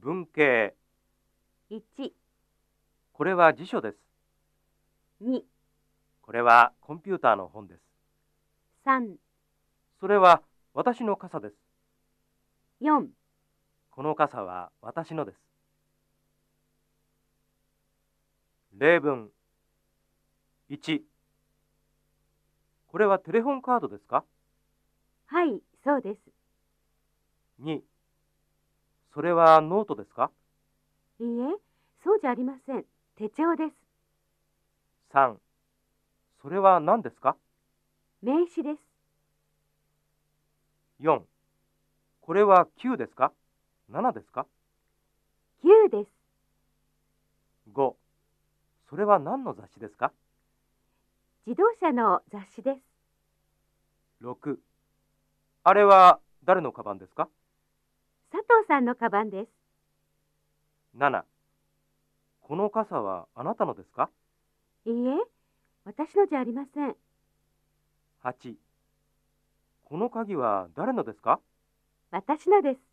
文系。1、これは辞書です。2、これはコンピューターの本です。3、それは私の傘です。4、この傘は私のです。例文1これはテレホンカードですか？はい、そうです。2それはノートですか？いいえ、そうじゃありません。手帳です。3それは何ですか？名詞です。4これは9ですか？7ですか？9です。5それは何の雑誌ですか？自動車の雑誌です。6あれは誰のカバンですか？佐藤さんのカバンです。7この傘はあなたのですか？いいえ、私のじゃありません。8この鍵は誰のですか？私のです。